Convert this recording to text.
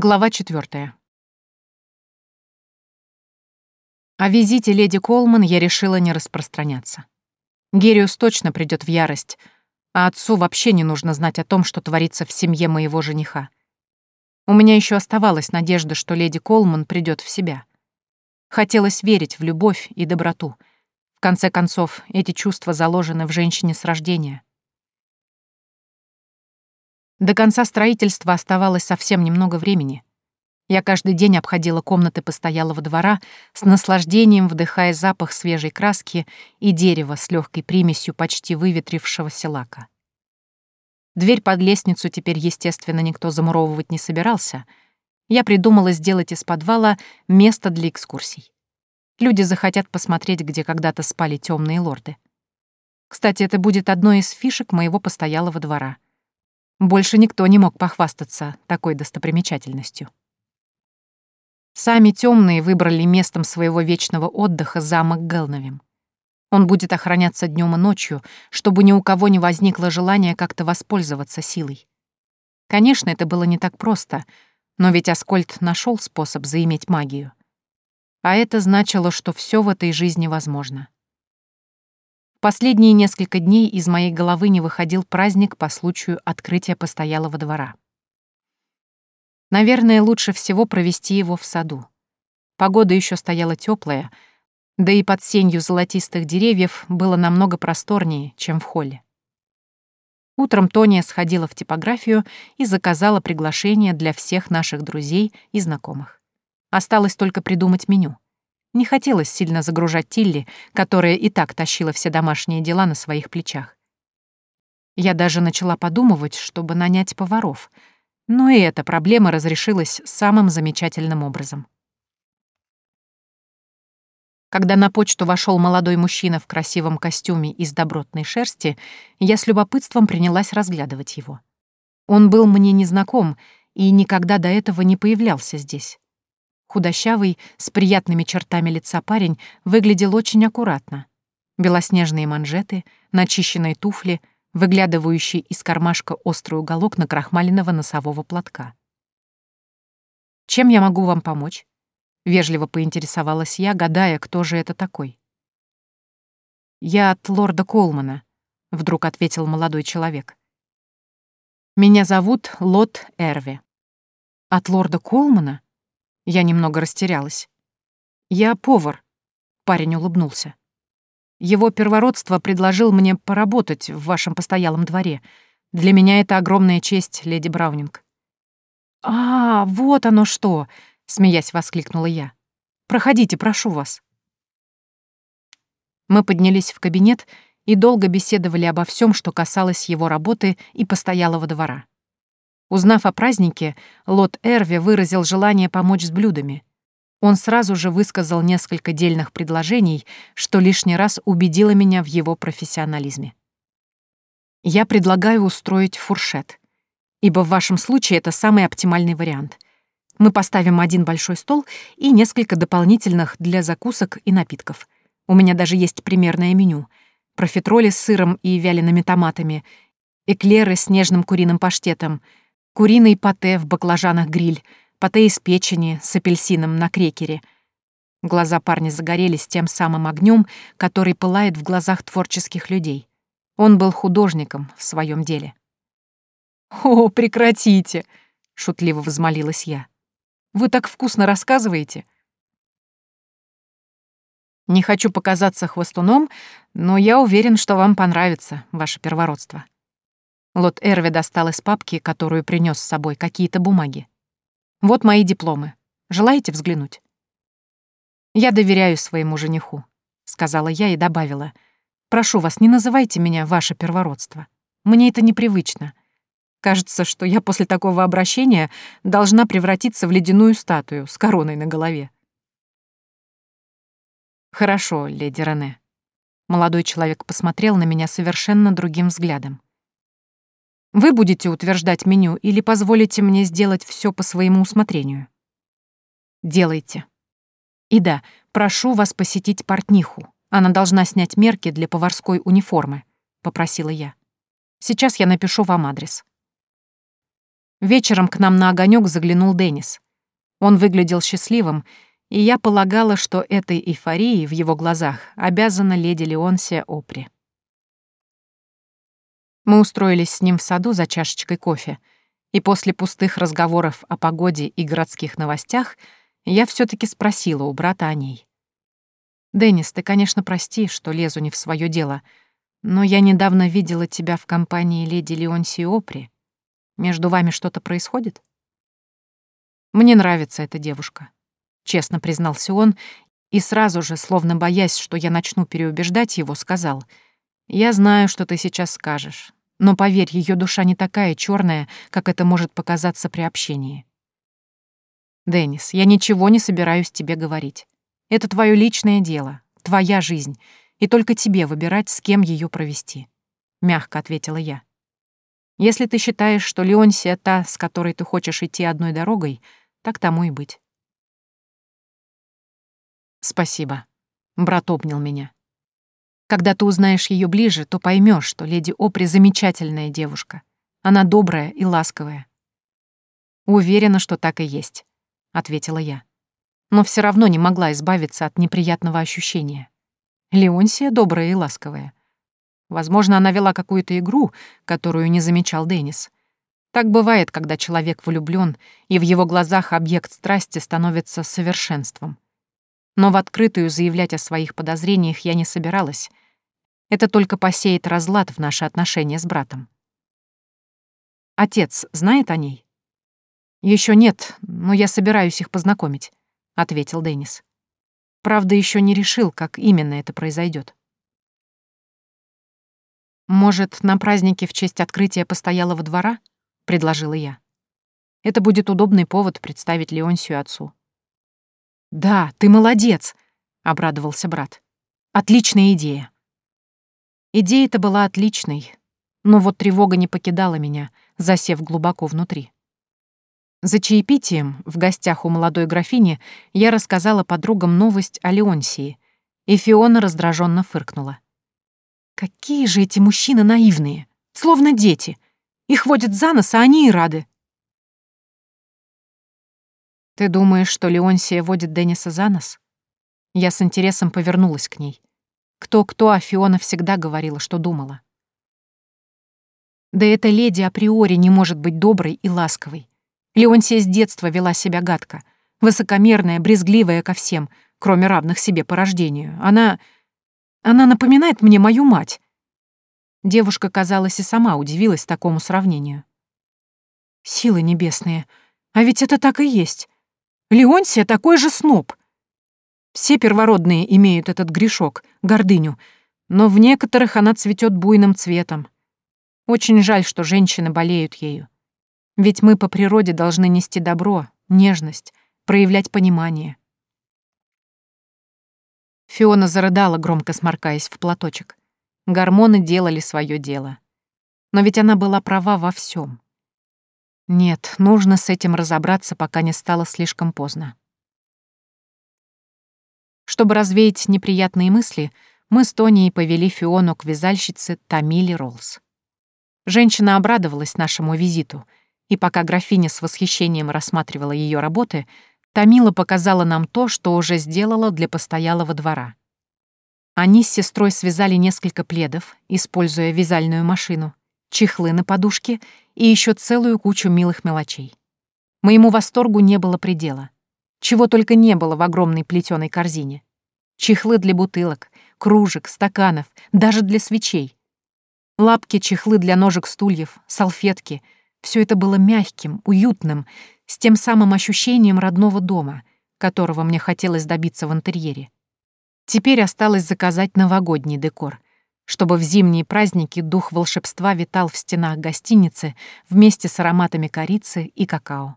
Глава четвертая. О визите леди Колман я решила не распространяться. Гериус точно придет в ярость, а отцу вообще не нужно знать о том, что творится в семье моего жениха. У меня еще оставалась надежда, что леди Колман придет в себя. Хотелось верить в любовь и доброту. В конце концов, эти чувства заложены в женщине с рождения. До конца строительства оставалось совсем немного времени. Я каждый день обходила комнаты постоялого двора, с наслаждением вдыхая запах свежей краски и дерева с легкой примесью почти выветрившегося лака. Дверь под лестницу теперь, естественно, никто замуровывать не собирался. Я придумала сделать из подвала место для экскурсий. Люди захотят посмотреть, где когда-то спали темные лорды. Кстати, это будет одной из фишек моего постоялого двора — больше никто не мог похвастаться такой достопримечательностью. Сами темные выбрали местом своего вечного отдыха замок Гелновим. Он будет охраняться днем и ночью, чтобы ни у кого не возникло желания как-то воспользоваться силой. Конечно, это было не так просто, но ведь Аскольд нашел способ заиметь магию. А это значило, что все в этой жизни возможно. Последние несколько дней из моей головы не выходил праздник по случаю открытия постоялого двора. Наверное, лучше всего провести его в саду. Погода еще стояла теплая, да и под сенью золотистых деревьев было намного просторнее, чем в холле. Утром Тония сходила в типографию и заказала приглашение для всех наших друзей и знакомых. Осталось только придумать меню — не хотелось сильно загружать Тилли, которая и так тащила все домашние дела на своих плечах. Я даже начала подумывать, чтобы нанять поваров, но и эта проблема разрешилась самым замечательным образом. Когда на почту вошел молодой мужчина в красивом костюме из добротной шерсти, я с любопытством принялась разглядывать его. Он был мне незнаком и никогда до этого не появлялся здесь. Худощавый, с приятными чертами лица парень выглядел очень аккуратно. Белоснежные манжеты, начищенные туфли, выглядывающий из кармашка острый уголок накрахмаленного носового платка. «Чем я могу вам помочь?» — вежливо поинтересовалась я, гадая, кто же это такой. «Я от лорда Колмана», — вдруг ответил молодой человек. «Меня зовут Лот Эрви». «От лорда Колмана?» Я немного растерялась. «Я повар», — парень улыбнулся. «Его первородство предложил мне поработать в вашем постоялом дворе. Для меня это огромная честь, леди Браунинг». «А, вот оно что!» — смеясь воскликнула я. «Проходите, прошу вас». Мы поднялись в кабинет и долго беседовали обо всем, что касалось его работы и постоялого двора. Узнав о празднике, Лот Эрви выразил желание помочь с блюдами. Он сразу же высказал несколько дельных предложений, что лишний раз убедило меня в его профессионализме. Я предлагаю устроить фуршет, ибо в вашем случае это самый оптимальный вариант. Мы поставим один большой стол и несколько дополнительных для закусок и напитков. У меня даже есть примерное меню. Профитроли с сыром и вялеными томатами, эклеры с нежным куриным паштетом — куриный пате в баклажанах гриль, пате из печени с апельсином на крекере. Глаза парня загорелись тем самым огнем, который пылает в глазах творческих людей. Он был художником в своем деле. «О, прекратите!» — шутливо возмолилась я. «Вы так вкусно рассказываете!» Не хочу показаться хвостуном, но я уверен, что вам понравится ваше первородство. Лот Эрви достал из папки, которую принес с собой, какие-то бумаги. «Вот мои дипломы. Желаете взглянуть?» «Я доверяю своему жениху», — сказала я и добавила. «Прошу вас, не называйте меня ваше первородство. Мне это непривычно. Кажется, что я после такого обращения должна превратиться в ледяную статую с короной на голове». «Хорошо, леди Рене». Молодой человек посмотрел на меня совершенно другим взглядом. Вы будете утверждать меню или позволите мне сделать все по своему усмотрению? Делайте. И да, прошу вас посетить портниху. Она должна снять мерки для поварской униформы, попросила я. Сейчас я напишу вам адрес. Вечером к нам на огонек заглянул Деннис. Он выглядел счастливым, и я полагала, что этой эйфорией в его глазах обязана леди Леонсия Опри. Мы устроились с ним в саду за чашечкой кофе, и после пустых разговоров о погоде и городских новостях я все таки спросила у брата о ней. «Деннис, ты, конечно, прости, что лезу не в свое дело, но я недавно видела тебя в компании леди Леонсии Опри. Между вами что-то происходит?» «Мне нравится эта девушка», — честно признался он, и сразу же, словно боясь, что я начну переубеждать его, сказал, «Я знаю, что ты сейчас скажешь, но поверь, ее душа не такая черная, как это может показаться при общении». «Деннис, я ничего не собираюсь тебе говорить. Это твое личное дело, твоя жизнь, и только тебе выбирать, с кем ее провести», — мягко ответила я. «Если ты считаешь, что Леонсия та, с которой ты хочешь идти одной дорогой, так тому и быть». «Спасибо», — брат обнял меня. «Когда ты узнаешь ее ближе, то поймешь, что леди Опри замечательная девушка. Она добрая и ласковая». «Уверена, что так и есть», — ответила я но все равно не могла избавиться от неприятного ощущения. Леонсия добрая и ласковая. Возможно, она вела какую-то игру, которую не замечал Деннис. Так бывает, когда человек влюблён, и в его глазах объект страсти становится совершенством. Но в открытую заявлять о своих подозрениях я не собиралась. Это только посеет разлад в наши отношения с братом. Отец знает о ней? Еще нет, но я собираюсь их познакомить ответил Деннис. Правда, еще не решил, как именно это произойдет. Может, на празднике в честь открытия постоялого двора? предложила я. Это будет удобный повод представить Леонсию отцу. Да, ты молодец, обрадовался брат. Отличная идея. Идея-то была отличной, но вот тревога не покидала меня, засев глубоко внутри. За чаепитием в гостях у молодой графини я рассказала подругам новость о Леонсии, и Фиона раздраженно фыркнула. «Какие же эти мужчины наивные! Словно дети! Их водят за нос, а они и рады!» «Ты думаешь, что Леонсия водит Денниса за нос?» Я с интересом повернулась к ней. Кто-кто, а Фиона всегда говорила, что думала. Да эта леди априори не может быть доброй и ласковой. Леонсия с детства вела себя гадко, высокомерная, брезгливая ко всем, кроме равных себе по рождению. Она... она напоминает мне мою мать. Девушка, казалось, и сама удивилась такому сравнению. Силы небесные, а ведь это так и есть. Леонсия такой же сноб. Все первородные имеют этот грешок, гордыню, но в некоторых она цветет буйным цветом. Очень жаль, что женщины болеют ею. Ведь мы по природе должны нести добро, нежность, проявлять понимание. Фиона зарыдала, громко сморкаясь в платочек. Гормоны делали свое дело. Но ведь она была права во всем. Нет, нужно с этим разобраться, пока не стало слишком поздно. Чтобы развеять неприятные мысли, мы с Тонией повели Фиону к вязальщице Тамиле Роллс. Женщина обрадовалась нашему визиту — и пока графиня с восхищением рассматривала ее работы, Тамила показала нам то, что уже сделала для постоялого двора. Они с сестрой связали несколько пледов, используя вязальную машину, чехлы на подушке и еще целую кучу милых мелочей. Моему восторгу не было предела. Чего только не было в огромной плетеной корзине. Чехлы для бутылок, кружек, стаканов, даже для свечей. Лапки, чехлы для ножек стульев, салфетки — все это было мягким, уютным, с тем самым ощущением родного дома, которого мне хотелось добиться в интерьере. Теперь осталось заказать новогодний декор, чтобы в зимние праздники дух волшебства витал в стенах гостиницы вместе с ароматами корицы и какао.